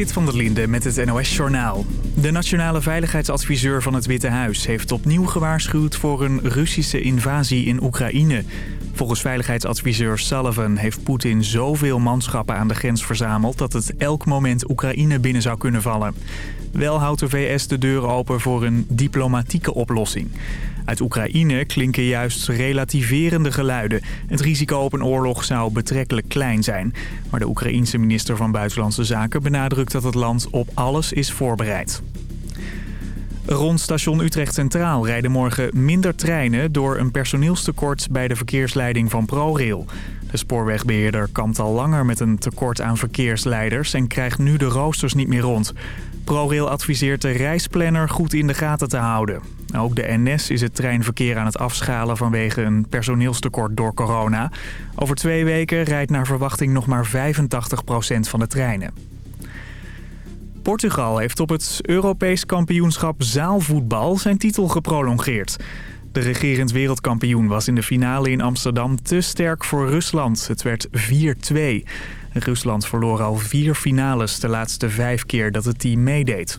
Zit van der Linde met het NOS-journaal. De nationale veiligheidsadviseur van het Witte Huis heeft opnieuw gewaarschuwd voor een Russische invasie in Oekraïne. Volgens veiligheidsadviseur Sullivan heeft Poetin zoveel manschappen aan de grens verzameld... dat het elk moment Oekraïne binnen zou kunnen vallen. Wel houdt de VS de deur open voor een diplomatieke oplossing. Uit Oekraïne klinken juist relativerende geluiden. Het risico op een oorlog zou betrekkelijk klein zijn. Maar de Oekraïense minister van Buitenlandse Zaken benadrukt dat het land op alles is voorbereid. Rond station Utrecht Centraal rijden morgen minder treinen... door een personeelstekort bij de verkeersleiding van ProRail. De spoorwegbeheerder kampt al langer met een tekort aan verkeersleiders... en krijgt nu de roosters niet meer rond. ProRail adviseert de reisplanner goed in de gaten te houden. Ook de NS is het treinverkeer aan het afschalen vanwege een personeelstekort door corona. Over twee weken rijdt naar verwachting nog maar 85% van de treinen. Portugal heeft op het Europees kampioenschap zaalvoetbal zijn titel geprolongeerd. De regerend wereldkampioen was in de finale in Amsterdam te sterk voor Rusland. Het werd 4-2. Rusland verloor al vier finales de laatste vijf keer dat het team meedeed.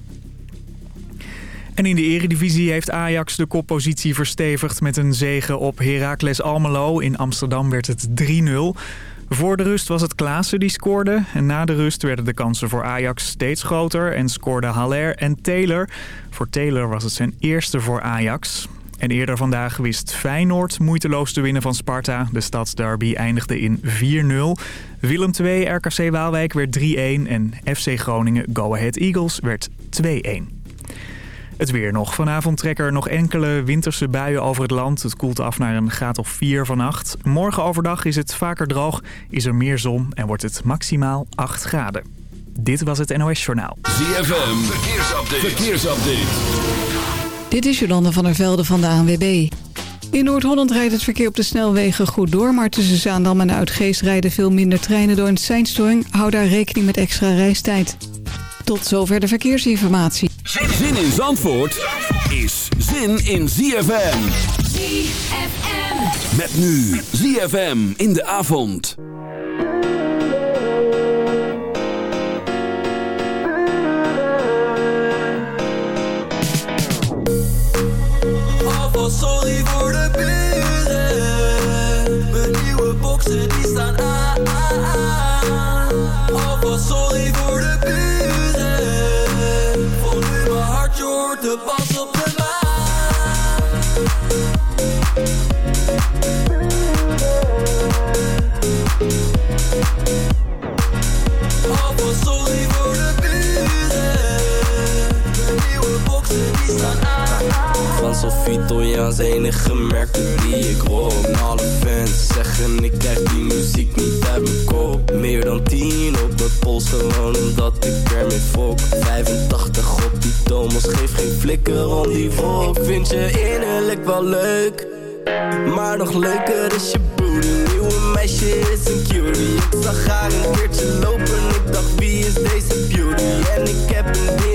En in de eredivisie heeft Ajax de koppositie verstevigd met een zege op Heracles Almelo. In Amsterdam werd het 3-0. Voor de rust was het Klaassen die scoorde. En na de rust werden de kansen voor Ajax steeds groter en scoorden Haller en Taylor. Voor Taylor was het zijn eerste voor Ajax. En eerder vandaag wist Feyenoord moeiteloos te winnen van Sparta. De stadsderby eindigde in 4-0. Willem II RKC Waalwijk werd 3-1 en FC Groningen Go Ahead Eagles werd 2-1. Het weer nog. Vanavond trekken er nog enkele winterse buien over het land. Het koelt af naar een graad of 4 vannacht. Morgen overdag is het vaker droog, is er meer zon en wordt het maximaal 8 graden. Dit was het NOS Journaal. ZFM, verkeersupdate. verkeersupdate. Dit is Jolanda van der Velde van de ANWB. In Noord-Holland rijdt het verkeer op de snelwegen goed door... maar tussen Zaandam en Uitgeest rijden veel minder treinen door een seinstoring. Hou daar rekening met extra reistijd. Tot zover de verkeersinformatie. Zin in Zandvoort is zin in ZFM. ZFM. Met nu ZFM in de avond. Alvast sorry voor de buren. Mijn nieuwe boksen die staan aan. Sophie Italiaans enige merken die ik rock Alle fans zeggen ik krijg die muziek niet uit mijn kop. Meer dan 10 op mijn pols gewoon omdat ik ermee fok. 85 op die Thomas geef geen flikker om die volk Vind je innerlijk wel leuk maar nog leuker is je booty Nieuwe meisje is een cutie. Ik zag haar een keertje lopen Ik dacht wie is deze beauty? En ik heb een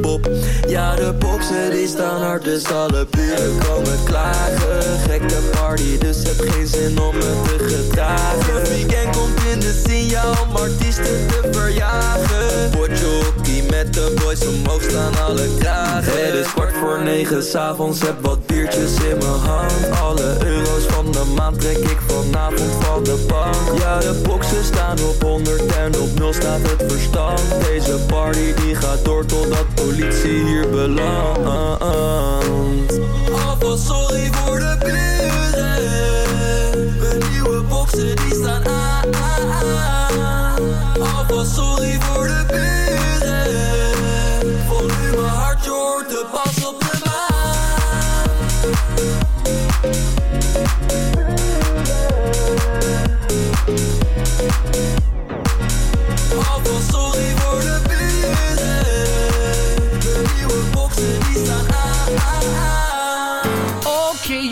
pop. Ja, de boksen die staan hard, dus alle buren komen klagen. Gekke party, dus heb geen zin om me te gedragen. Het weekend komt in de signaal om artiesten te verjagen. Potjokie met de boys omhoog staan alle kragen. Het is kwart voor negen s'avonds, heb wat alle euro's van de maand trek ik vanavond van de bank. Ja, de boxen staan op 100 en op 0 staat het verstand. Deze party die gaat door totdat politie hier belandt. Alvast sorry voor de buren. Mijn nieuwe boxen die staan aan. Alvast sorry voor de buren.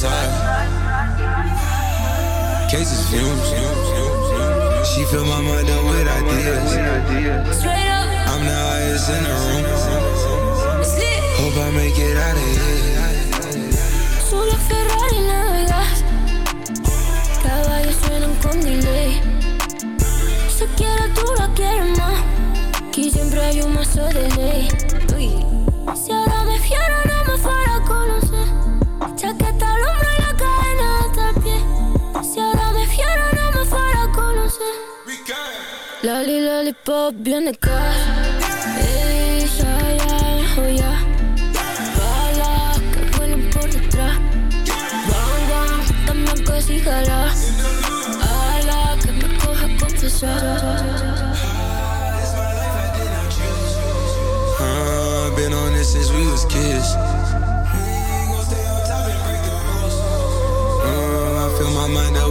Side. Cases fumes. She fill my mind up with ideas. I'm the highest in the room. Hope I make it out of here. Solo Ferrari navegas. Caballos suenan con delay. Se quiere tú la quieres más. Aquí siempre hay un mazo de ley. Si ahora me fiero, lollipop, viene acá. Ey, ya, ya, oh, ya. Balas que vuelan por detrás. Bang, bang, dame que sí jala. Ala, que me coja confesar. Uh, been on this since we was kids. Uh, I fill my mind up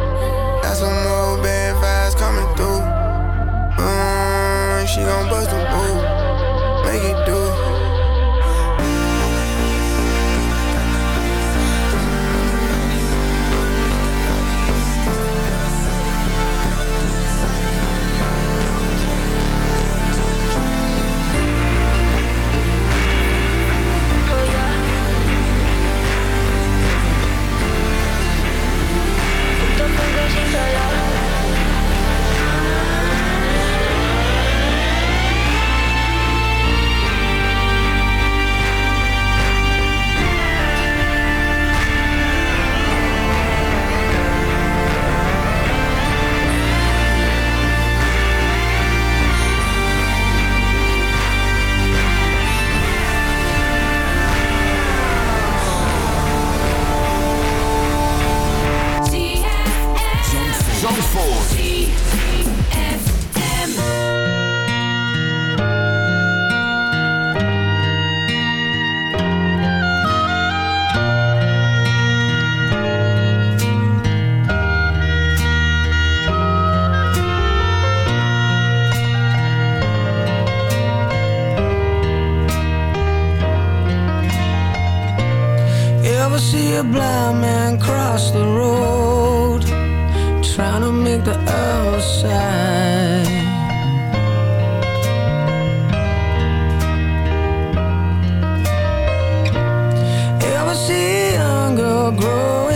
Got some more bad vibes coming through. Mm, she gon' bust a move, blind man cross the road, trying to make the outside. Ever see younger growing?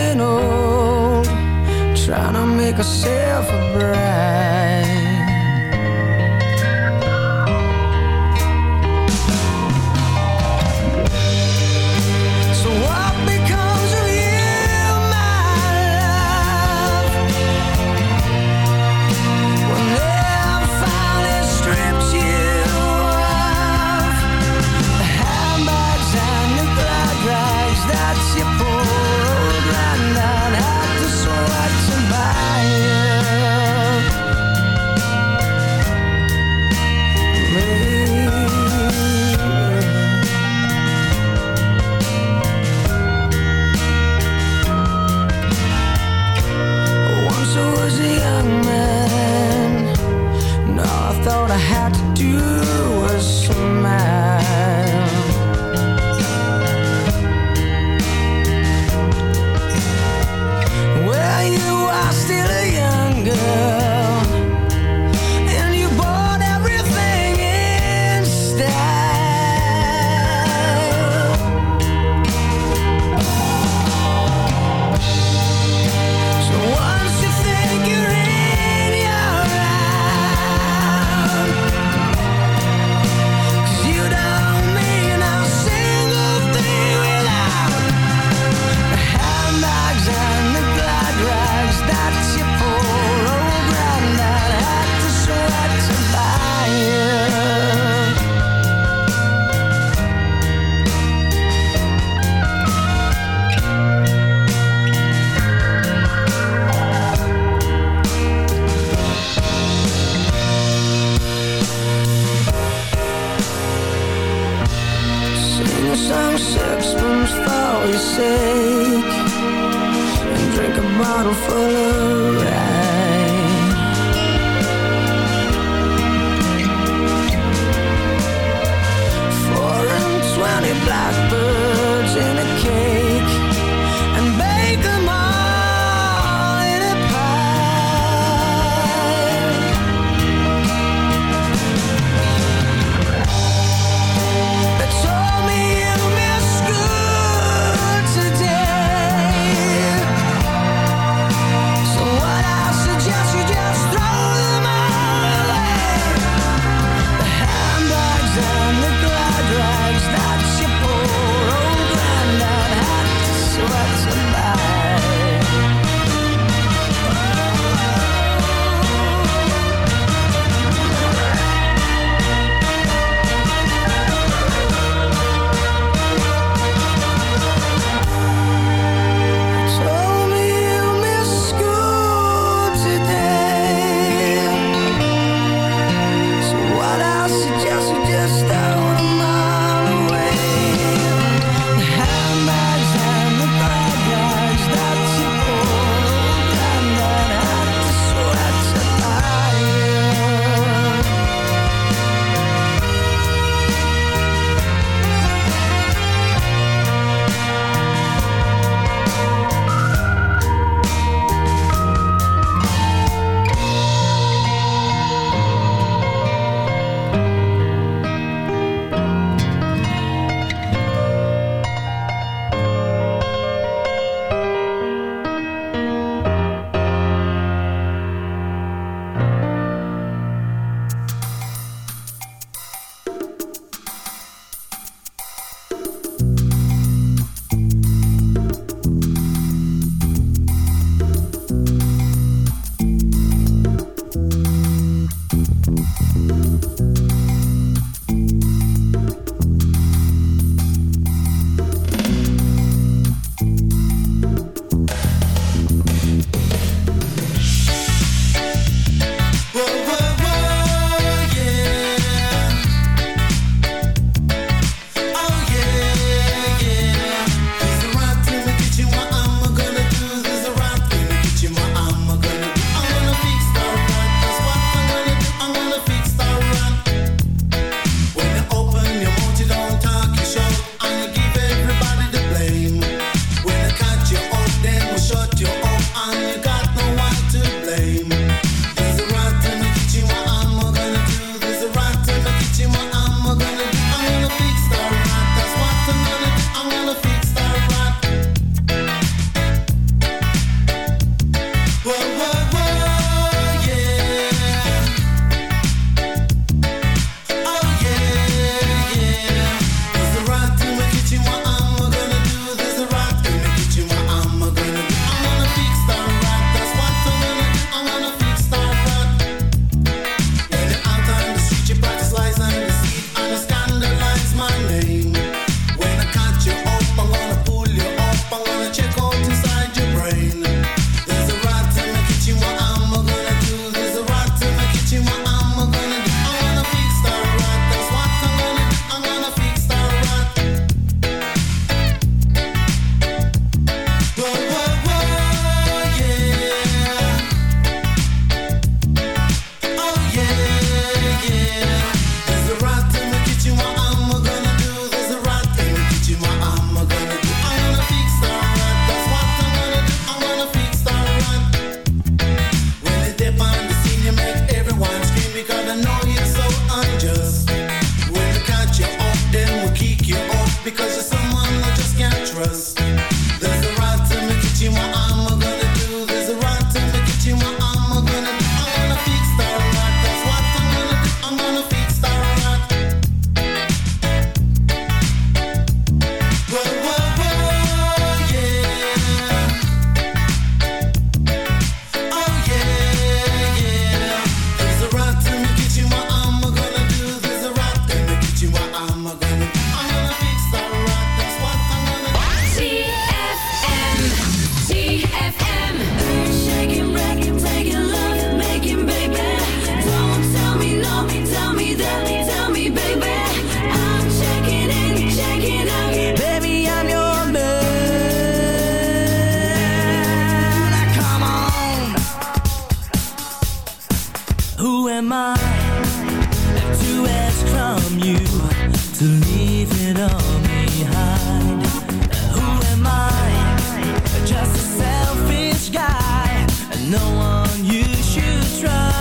no one you should trust.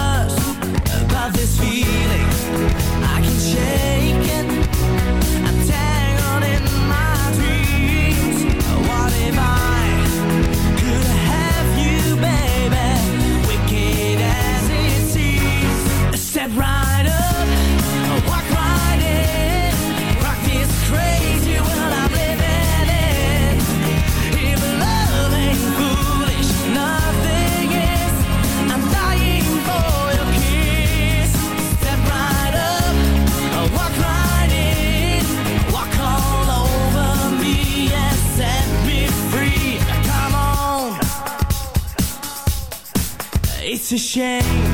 It's a shame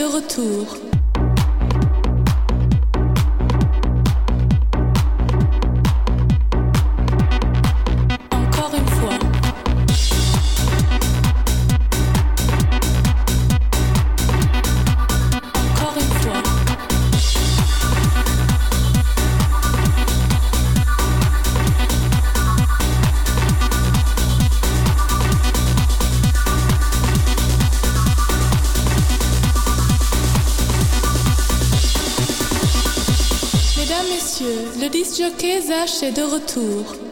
de retour. Jockey Zach est de retour.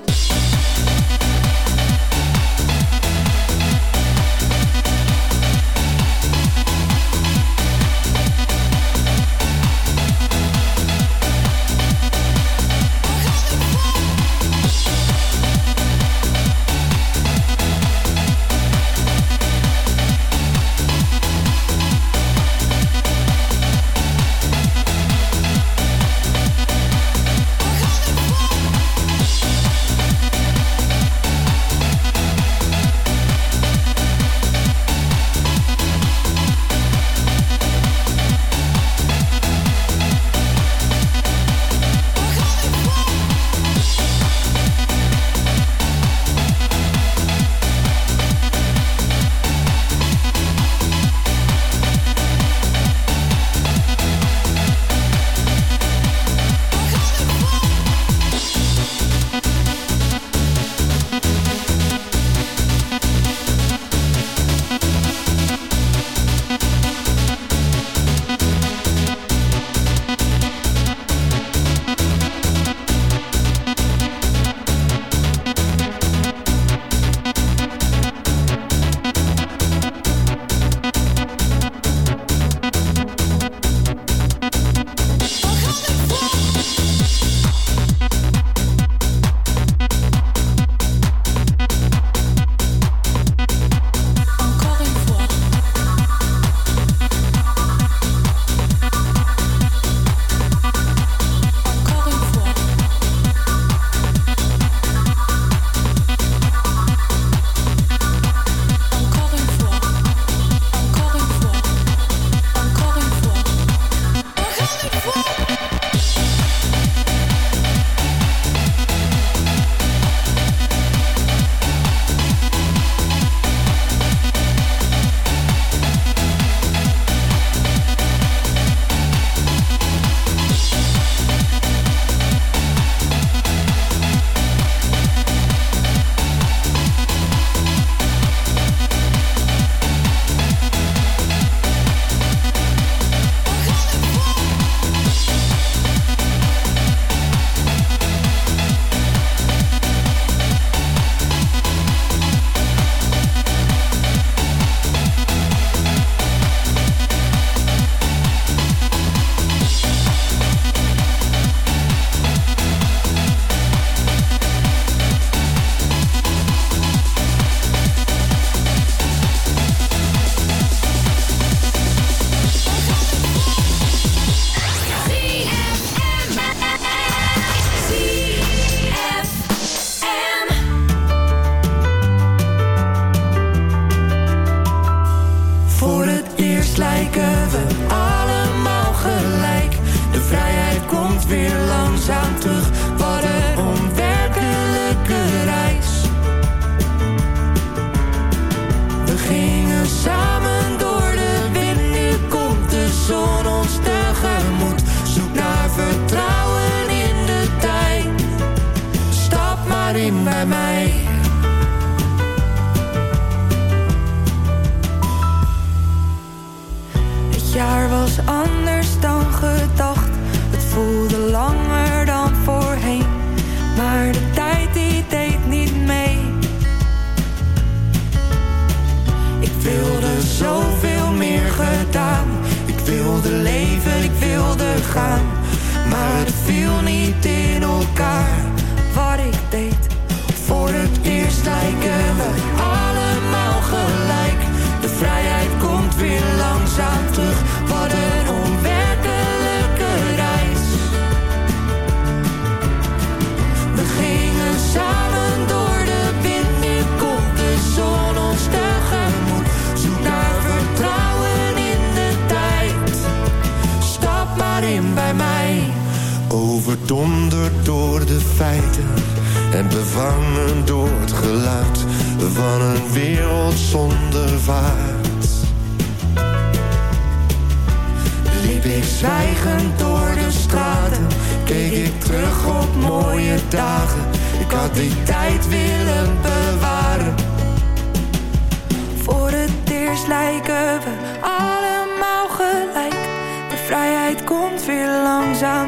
Zwijgend door de straten keek ik terug op mooie dagen. Ik had die tijd willen bewaren. Voor het eerst lijken we allemaal gelijk. De vrijheid komt weer langzaam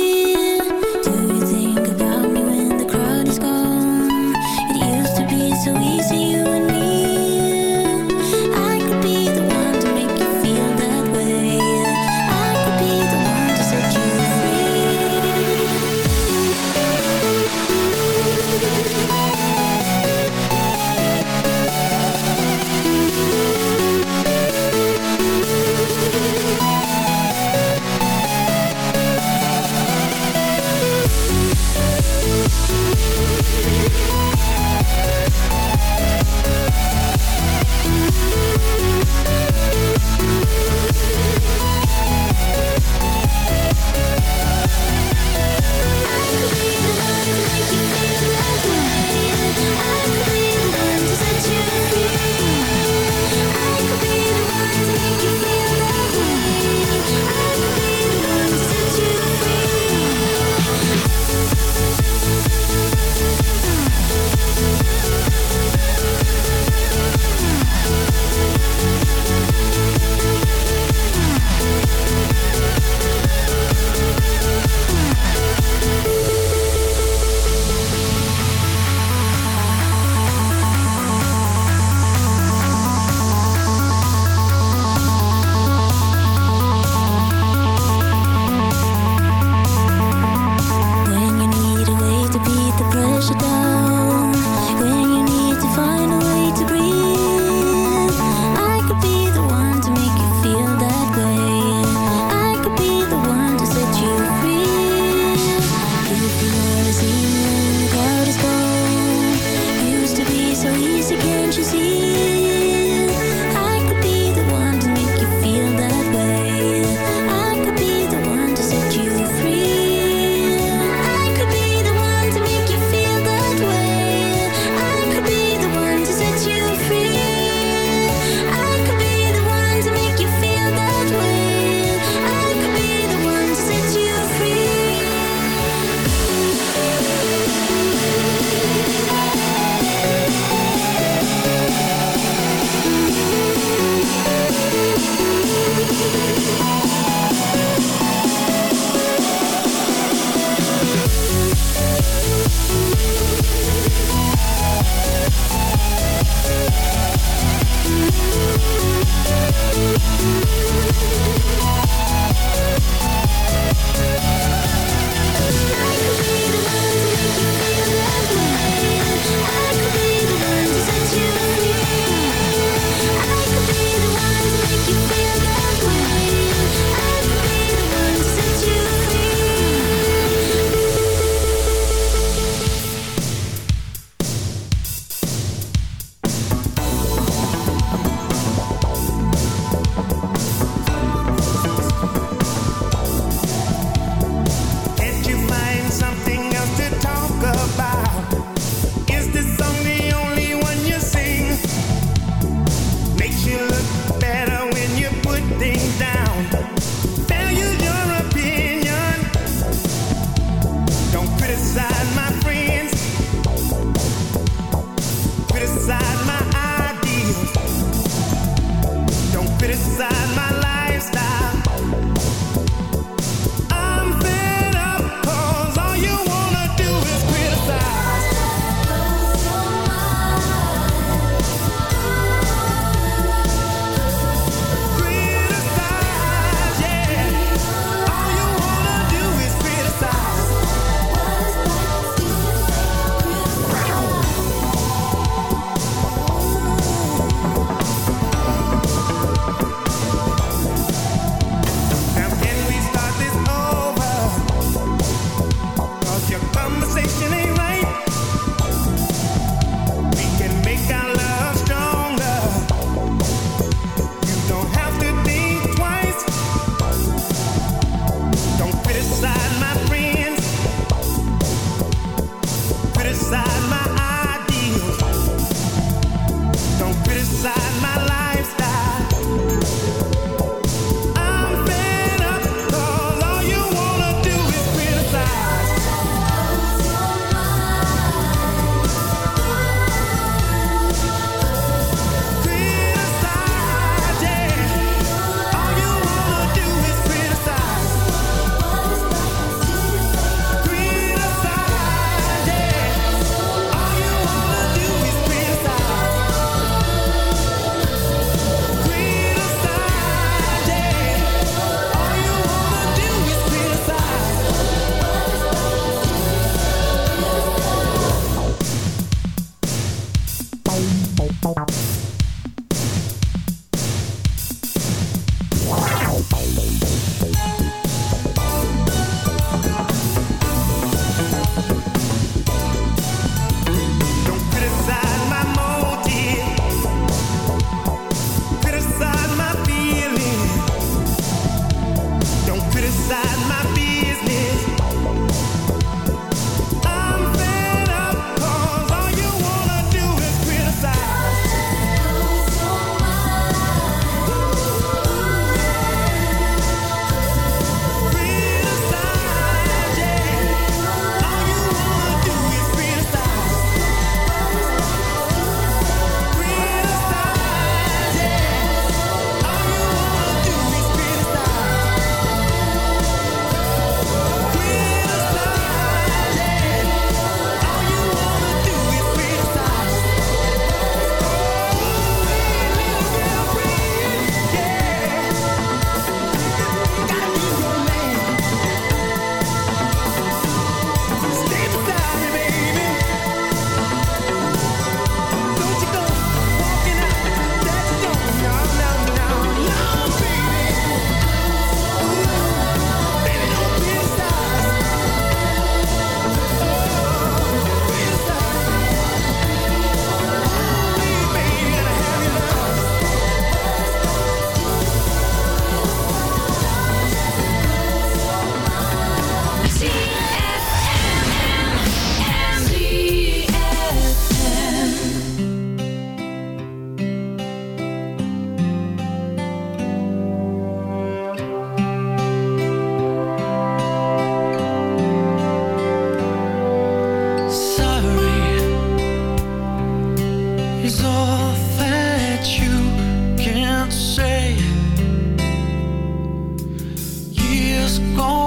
Is all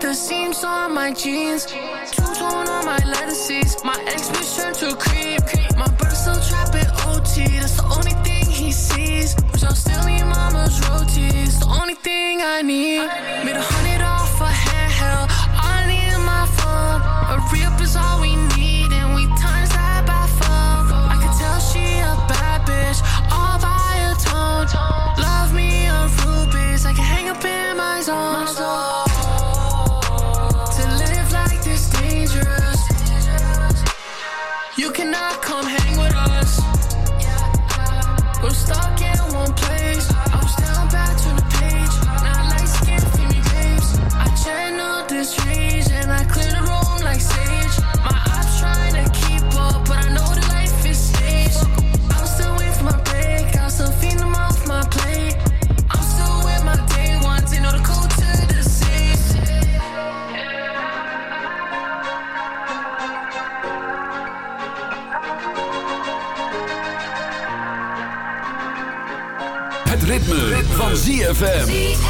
the seams on my jeans. Two-tone on my lettuces. My ex bitch turned to creep. My brother still trapping OT. That's the only thing he sees. Which I'm stealing mama's rotis. The only thing I need. Made a hundred off a handheld. I need my phone. A re-up is all ZFM.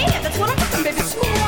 Yeah, that's what I'm talking, baby.